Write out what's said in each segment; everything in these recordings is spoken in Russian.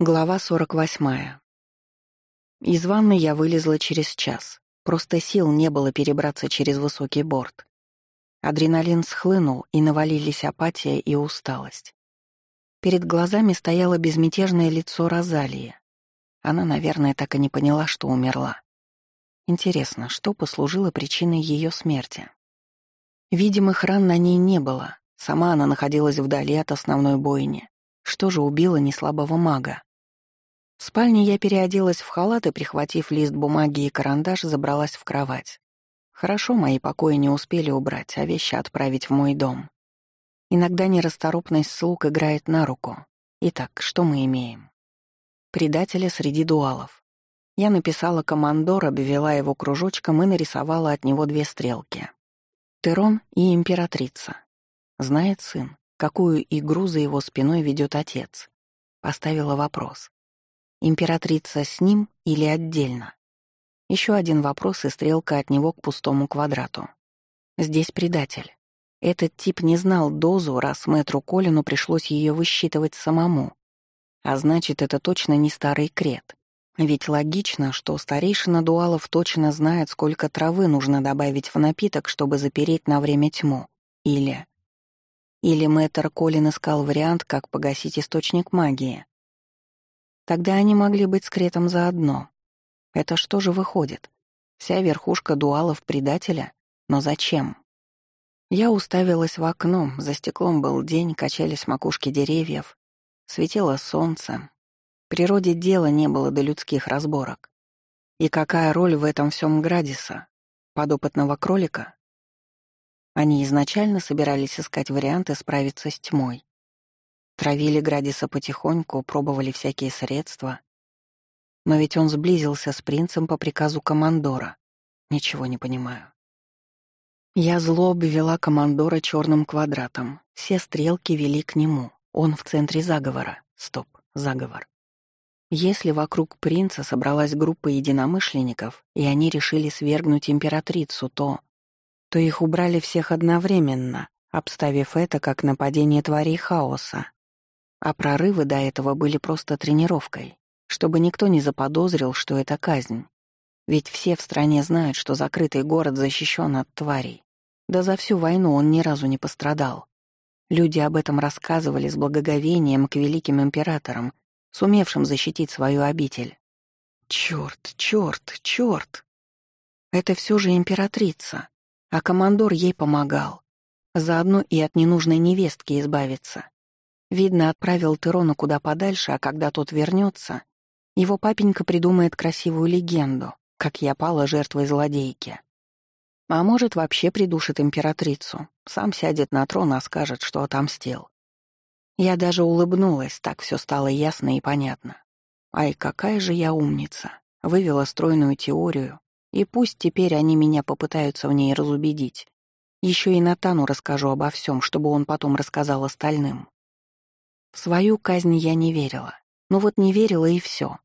Глава 48. Из ванны я вылезла через час. Просто сил не было перебраться через высокий борт. Адреналин схлынул, и навалились апатия и усталость. Перед глазами стояло безмятежное лицо Розалии. Она, наверное, так и не поняла, что умерла. Интересно, что послужило причиной ее смерти? Видимых ран на ней не было. Сама она находилась вдали от основной бойни. Что же убило неслабого мага? В спальне я переоделась в халат и, прихватив лист бумаги и карандаш, забралась в кровать. Хорошо, мои покои не успели убрать, а вещи отправить в мой дом. Иногда нерасторопность слуг играет на руку. Итак, что мы имеем? Предателя среди дуалов. Я написала командор, обвела его кружочком и нарисовала от него две стрелки. Терон и императрица. Знает сын, какую игру за его спиной ведет отец. Поставила вопрос. Императрица с ним или отдельно? Еще один вопрос и стрелка от него к пустому квадрату. Здесь предатель. Этот тип не знал дозу, раз мэтру Колину пришлось ее высчитывать самому. А значит, это точно не старый крет. Ведь логично, что старейшина дуалов точно знает, сколько травы нужно добавить в напиток, чтобы запереть на время тьму. Или... Или мэтр Колин искал вариант, как погасить источник магии. Тогда они могли быть с Кретом заодно. Это что же выходит? Вся верхушка дуалов предателя? Но зачем? Я уставилась в окно, за стеклом был день, качались макушки деревьев, светило солнце. Природе дела не было до людских разборок. И какая роль в этом всем Градиса? Подопытного кролика? Они изначально собирались искать варианты справиться с тьмой. Травили Градиса потихоньку, пробовали всякие средства. Но ведь он сблизился с принцем по приказу командора. Ничего не понимаю. Я зло обвела командора черным квадратом. Все стрелки вели к нему. Он в центре заговора. Стоп, заговор. Если вокруг принца собралась группа единомышленников, и они решили свергнуть императрицу, то... то их убрали всех одновременно, обставив это как нападение тварей хаоса. А прорывы до этого были просто тренировкой, чтобы никто не заподозрил, что это казнь. Ведь все в стране знают, что закрытый город защищен от тварей. Да за всю войну он ни разу не пострадал. Люди об этом рассказывали с благоговением к великим императорам, сумевшим защитить свою обитель. Чёрт, чёрт, чёрт! Это все же императрица, а командор ей помогал. Заодно и от ненужной невестки избавиться. Видно, отправил Терона куда подальше, а когда тот вернется, его папенька придумает красивую легенду, как я пала жертвой злодейки. А может, вообще придушит императрицу, сам сядет на трон, а скажет, что отомстил. Я даже улыбнулась, так все стало ясно и понятно. Ай, какая же я умница. Вывела стройную теорию, и пусть теперь они меня попытаются в ней разубедить. Еще и Натану расскажу обо всем, чтобы он потом рассказал остальным. В свою казнь я не верила. Ну вот не верила и все.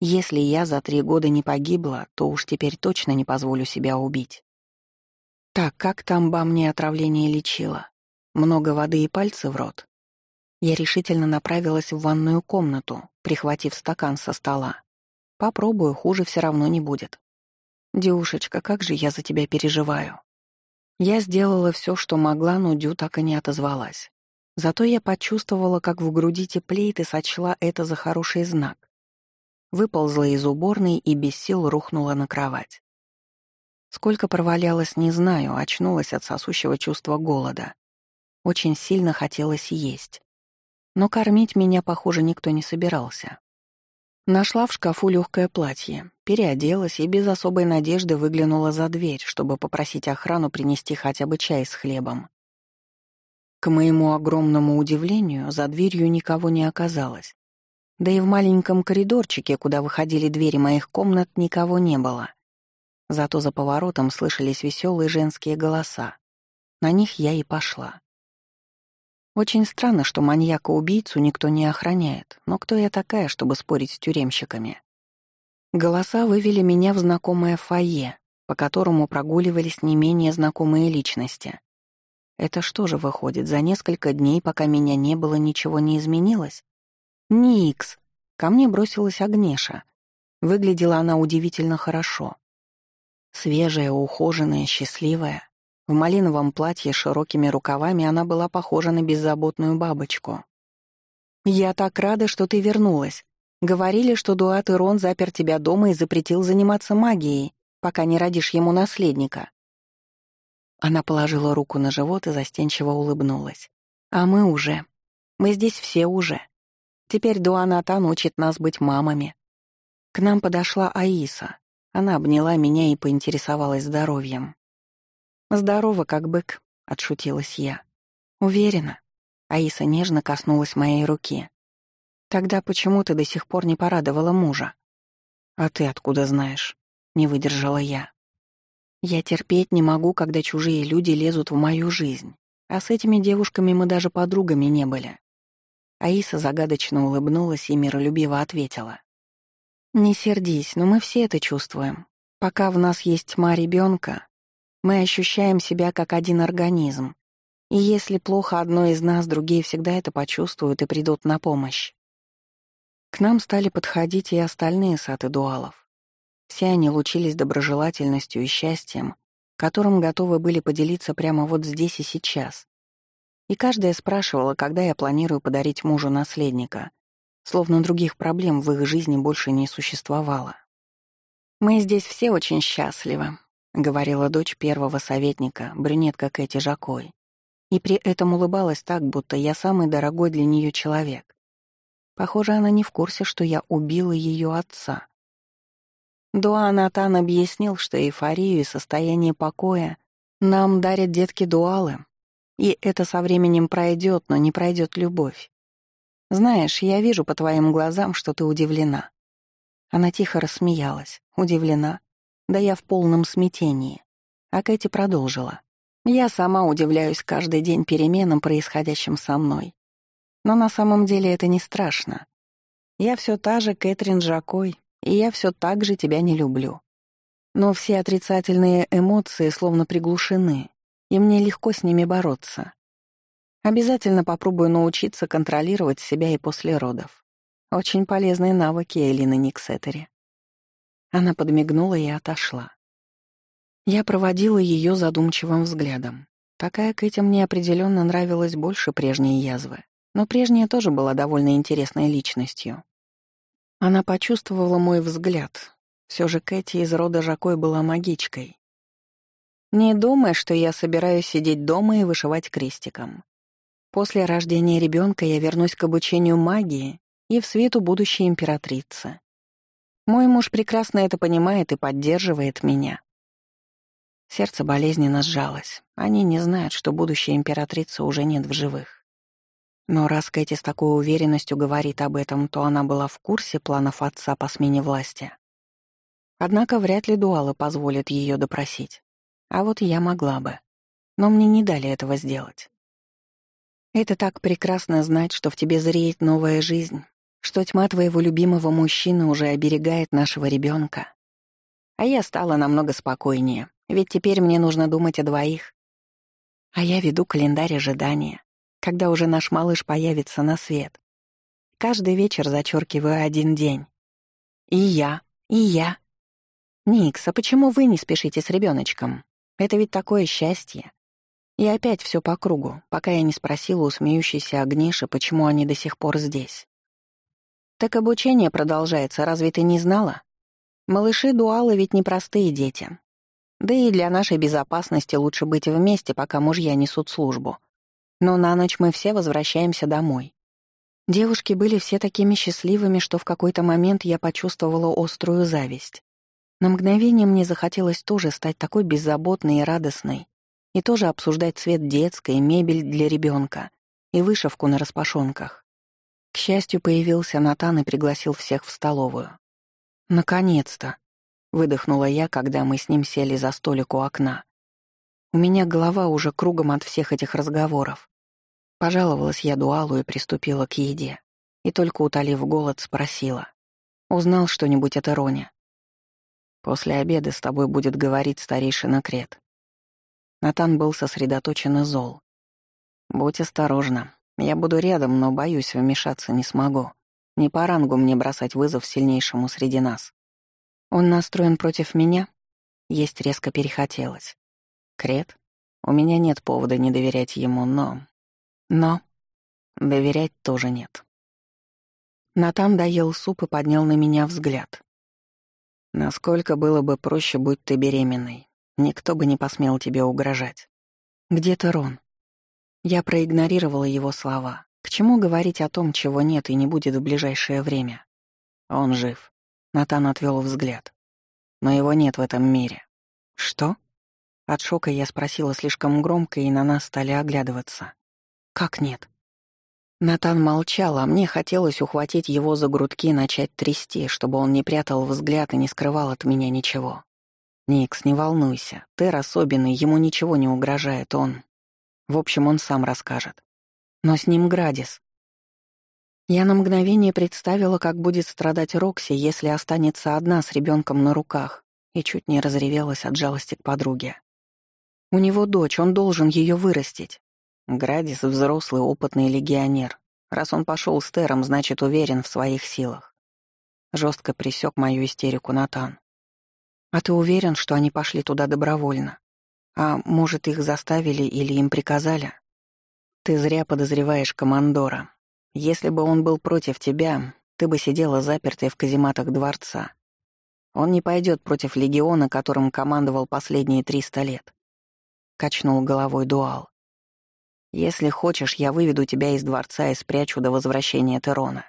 Если я за три года не погибла, то уж теперь точно не позволю себя убить. Так, как там ба мне отравление лечила? Много воды и пальцы в рот? Я решительно направилась в ванную комнату, прихватив стакан со стола. Попробую, хуже все равно не будет. Дюшечка, как же я за тебя переживаю. Я сделала все, что могла, но Дю так и не отозвалась. Зато я почувствовала, как в груди теплеет и сочла это за хороший знак. Выползла из уборной и без сил рухнула на кровать. Сколько провалялась, не знаю, очнулась от сосущего чувства голода. Очень сильно хотелось есть. Но кормить меня, похоже, никто не собирался. Нашла в шкафу легкое платье, переоделась и без особой надежды выглянула за дверь, чтобы попросить охрану принести хотя бы чай с хлебом. К моему огромному удивлению, за дверью никого не оказалось. Да и в маленьком коридорчике, куда выходили двери моих комнат, никого не было. Зато за поворотом слышались веселые женские голоса. На них я и пошла. Очень странно, что маньяка-убийцу никто не охраняет, но кто я такая, чтобы спорить с тюремщиками? Голоса вывели меня в знакомое фойе, по которому прогуливались не менее знакомые личности. Это что же выходит, за несколько дней, пока меня не было, ничего не изменилось? Никс! ко мне бросилась Агнеша. Выглядела она удивительно хорошо. Свежая, ухоженная, счастливая. В малиновом платье с широкими рукавами она была похожа на беззаботную бабочку. «Я так рада, что ты вернулась. Говорили, что Дуат Ирон запер тебя дома и запретил заниматься магией, пока не родишь ему наследника». Она положила руку на живот и застенчиво улыбнулась. «А мы уже. Мы здесь все уже. Теперь Дуанатан учит нас быть мамами». К нам подошла Аиса. Она обняла меня и поинтересовалась здоровьем. «Здорово, как бык», — отшутилась я. «Уверена». Аиса нежно коснулась моей руки. «Тогда почему ты до сих пор не порадовала мужа?» «А ты откуда знаешь?» — не выдержала я. «Я терпеть не могу, когда чужие люди лезут в мою жизнь, а с этими девушками мы даже подругами не были». Аиса загадочно улыбнулась и миролюбиво ответила. «Не сердись, но мы все это чувствуем. Пока в нас есть тьма ребенка, мы ощущаем себя как один организм. И если плохо одной из нас, другие всегда это почувствуют и придут на помощь. К нам стали подходить и остальные саты дуалов. Все они лучились доброжелательностью и счастьем, которым готовы были поделиться прямо вот здесь и сейчас. И каждая спрашивала, когда я планирую подарить мужу наследника, словно других проблем в их жизни больше не существовало. «Мы здесь все очень счастливы», — говорила дочь первого советника, брюнетка Кэти Жакой. И при этом улыбалась так, будто я самый дорогой для нее человек. Похоже, она не в курсе, что я убила ее отца. Дуан Атан объяснил, что эйфорию и состояние покоя нам дарят детки-дуалы, и это со временем пройдет, но не пройдет любовь. Знаешь, я вижу по твоим глазам, что ты удивлена. Она тихо рассмеялась. Удивлена. Да я в полном смятении. А Кэти продолжила. Я сама удивляюсь каждый день переменам, происходящим со мной. Но на самом деле это не страшно. Я все та же Кэтрин Жакой, и я все так же тебя не люблю. Но все отрицательные эмоции словно приглушены, и мне легко с ними бороться. Обязательно попробую научиться контролировать себя и после родов. Очень полезные навыки Элины Никсетери. Она подмигнула и отошла. Я проводила ее задумчивым взглядом. Такая Кэти мне определенно нравилась больше прежней язвы, но прежняя тоже была довольно интересной личностью. Она почувствовала мой взгляд. Все же Кэти из рода Жакой была магичкой. Не думай, что я собираюсь сидеть дома и вышивать крестиком. После рождения ребенка я вернусь к обучению магии и в свету будущей императрицы. Мой муж прекрасно это понимает и поддерживает меня. Сердце болезненно сжалось. Они не знают, что будущая императрица уже нет в живых. Но раз Кэти с такой уверенностью говорит об этом, то она была в курсе планов отца по смене власти. Однако вряд ли дуалы позволят ее допросить. А вот я могла бы. Но мне не дали этого сделать. Это так прекрасно знать, что в тебе зреет новая жизнь, что тьма твоего любимого мужчины уже оберегает нашего ребенка. А я стала намного спокойнее, ведь теперь мне нужно думать о двоих. А я веду календарь ожидания, когда уже наш малыш появится на свет. Каждый вечер зачеркиваю один день. И я, и я. Никс, а почему вы не спешите с ребеночком? Это ведь такое счастье. И опять все по кругу, пока я не спросила у смеющейся Агниши, почему они до сих пор здесь. «Так обучение продолжается, разве ты не знала? Малыши-дуалы ведь непростые дети. Да и для нашей безопасности лучше быть вместе, пока мужья несут службу. Но на ночь мы все возвращаемся домой. Девушки были все такими счастливыми, что в какой-то момент я почувствовала острую зависть. На мгновение мне захотелось тоже стать такой беззаботной и радостной, и тоже обсуждать цвет детской, мебель для ребенка и вышивку на распашонках. К счастью, появился Натан и пригласил всех в столовую. «Наконец-то!» — выдохнула я, когда мы с ним сели за столик у окна. У меня голова уже кругом от всех этих разговоров. Пожаловалась я Дуалу и приступила к еде. И только утолив голод, спросила. «Узнал что-нибудь от Ироне?» «После обеда с тобой будет говорить старейшина Крет». Натан был сосредоточен и зол. «Будь осторожна. Я буду рядом, но, боюсь, вмешаться не смогу. Не по рангу мне бросать вызов сильнейшему среди нас. Он настроен против меня? Есть резко перехотелось. Крет? У меня нет повода не доверять ему, но... Но... Доверять тоже нет. Натан доел суп и поднял на меня взгляд. Насколько было бы проще, будь ты беременной. Никто бы не посмел тебе угрожать. Где ты, Рон? Я проигнорировала его слова. К чему говорить о том, чего нет и не будет в ближайшее время? Он жив. Натан отвел взгляд. Но его нет в этом мире. Что? От шока я спросила слишком громко, и на нас стали оглядываться. Как нет? Натан молчал, а мне хотелось ухватить его за грудки и начать трясти, чтобы он не прятал взгляд и не скрывал от меня ничего. «Никс, не волнуйся. Тер особенный, ему ничего не угрожает, он...» В общем, он сам расскажет. Но с ним Градис. Я на мгновение представила, как будет страдать Рокси, если останется одна с ребенком на руках, и чуть не разревелась от жалости к подруге. У него дочь, он должен ее вырастить. Градис — взрослый, опытный легионер. Раз он пошел с Тером, значит, уверен в своих силах. Жестко присек мою истерику Натан. «А ты уверен, что они пошли туда добровольно? А может, их заставили или им приказали?» «Ты зря подозреваешь командора. Если бы он был против тебя, ты бы сидела запертой в казематах дворца. Он не пойдет против легиона, которым командовал последние триста лет», — качнул головой Дуал. «Если хочешь, я выведу тебя из дворца и спрячу до возвращения Терона».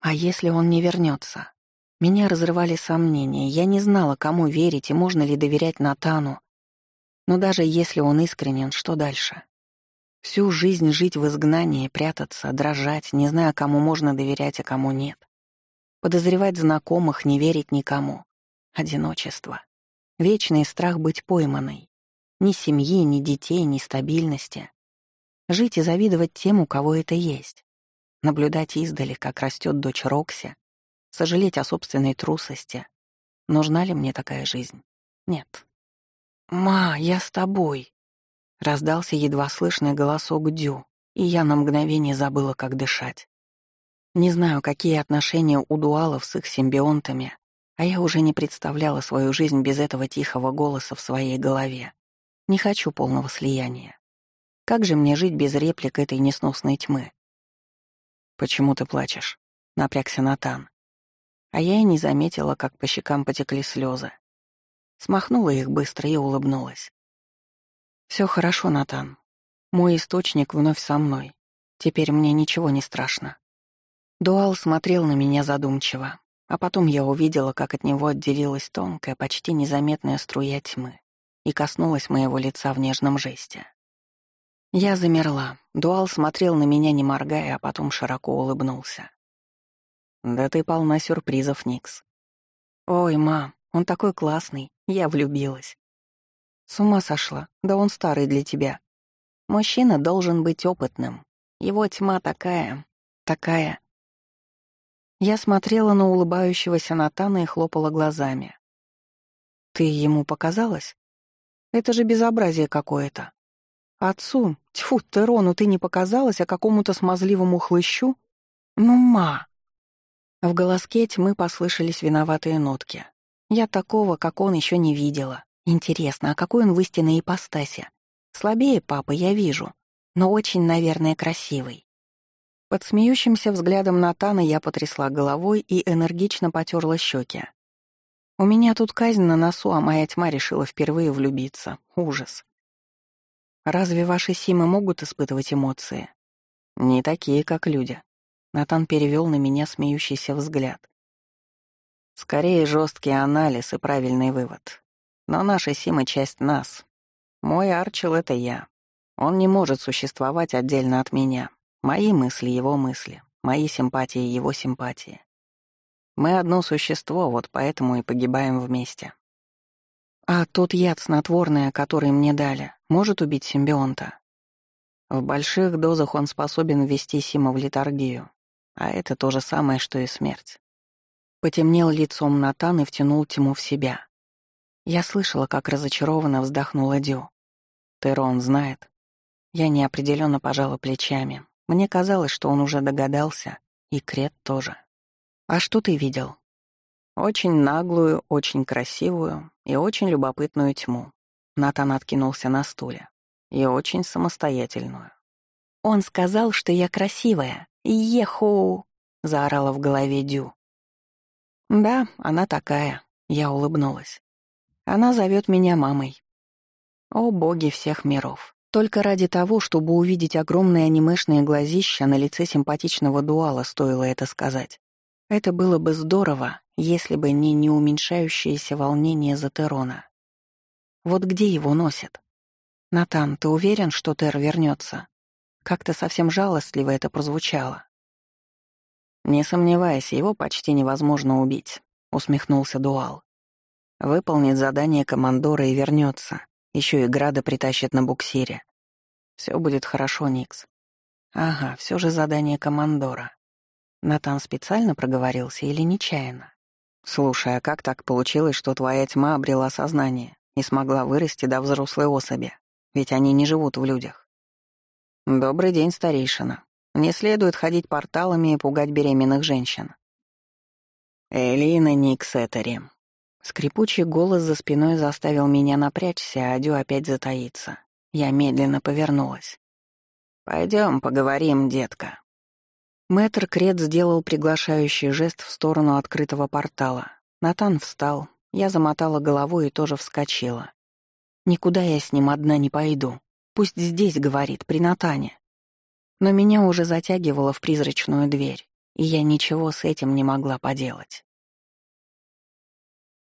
«А если он не вернется? Меня разрывали сомнения, я не знала, кому верить и можно ли доверять Натану. Но даже если он искренен, что дальше? Всю жизнь жить в изгнании, прятаться, дрожать, не зная, кому можно доверять, а кому нет. Подозревать знакомых, не верить никому. Одиночество. Вечный страх быть пойманной. Ни семьи, ни детей, ни стабильности. Жить и завидовать тем, у кого это есть. Наблюдать издали, как растет дочь Рокси, сожалеть о собственной трусости. Нужна ли мне такая жизнь? Нет. «Ма, я с тобой!» Раздался едва слышный голосок Дю, и я на мгновение забыла, как дышать. Не знаю, какие отношения у дуалов с их симбионтами, а я уже не представляла свою жизнь без этого тихого голоса в своей голове. Не хочу полного слияния. Как же мне жить без реплик этой несносной тьмы? «Почему ты плачешь?» — напрягся Натан. А я и не заметила, как по щекам потекли слезы. Смахнула их быстро и улыбнулась. Все хорошо, Натан. Мой источник вновь со мной. Теперь мне ничего не страшно». Дуал смотрел на меня задумчиво, а потом я увидела, как от него отделилась тонкая, почти незаметная струя тьмы и коснулась моего лица в нежном жесте. Я замерла. Дуал смотрел на меня, не моргая, а потом широко улыбнулся. «Да ты полна сюрпризов, Никс». «Ой, мам, он такой классный, я влюбилась». «С ума сошла, да он старый для тебя. Мужчина должен быть опытным. Его тьма такая, такая...» Я смотрела на улыбающегося Натана и хлопала глазами. «Ты ему показалась? Это же безобразие какое-то. Отцу, тьфу, Терону, ты не показалась, а какому-то смазливому хлыщу? Ну, ма!» В голоске тьмы послышались виноватые нотки. Я такого, как он, еще не видела. Интересно, а какой он в истинной ипостаси? Слабее папы, я вижу, но очень, наверное, красивый. Под смеющимся взглядом Натана я потрясла головой и энергично потерла щеки. У меня тут казнь на носу, а моя тьма решила впервые влюбиться. Ужас. Разве ваши симы могут испытывать эмоции? Не такие, как люди. Натан перевел на меня смеющийся взгляд. Скорее жесткий анализ и правильный вывод. Но наша Сима — часть нас. Мой Арчил — это я. Он не может существовать отдельно от меня. Мои мысли — его мысли. Мои симпатии — его симпатии. Мы одно существо, вот поэтому и погибаем вместе. А тот яд снотворное, который мне дали, может убить симбионта? В больших дозах он способен ввести Сима в литургию, а это то же самое, что и смерть. Потемнел лицом Натан и втянул тьму в себя. Я слышала, как разочарованно вздохнула Дю. Терон знает. Я неопределенно пожала плечами. Мне казалось, что он уже догадался И Крет тоже. А что ты видел? Очень наглую, очень красивую и очень любопытную тьму. Натан откинулся на стуле. И очень самостоятельную. «Он сказал, что я красивая. Еху!» — заорала в голове Дю. «Да, она такая», — я улыбнулась. «Она зовет меня мамой». О боги всех миров. Только ради того, чтобы увидеть огромные анимешные глазища на лице симпатичного дуала, стоило это сказать. Это было бы здорово, если бы не неуменьшающееся волнение за Терона. Вот где его носит? Натан, ты уверен, что Тер вернется? Как-то совсем жалостливо это прозвучало. «Не сомневайся, его почти невозможно убить», — усмехнулся Дуал. «Выполнит задание командора и вернется. Еще и Града притащит на буксире. Все будет хорошо, Никс». «Ага, все же задание командора. Натан специально проговорился или нечаянно? Слушай, а как так получилось, что твоя тьма обрела сознание и смогла вырасти до взрослой особи? Ведь они не живут в людях. Добрый день, старейшина. Не следует ходить порталами и пугать беременных женщин. Элина Никсетери. Скрипучий голос за спиной заставил меня напрячься, а Дю опять затаиться. Я медленно повернулась. Пойдем, поговорим, детка». Мэтр Крет сделал приглашающий жест в сторону открытого портала. Натан встал, я замотала головой и тоже вскочила. Никуда я с ним одна не пойду. Пусть здесь говорит, при Натане. Но меня уже затягивало в призрачную дверь, и я ничего с этим не могла поделать.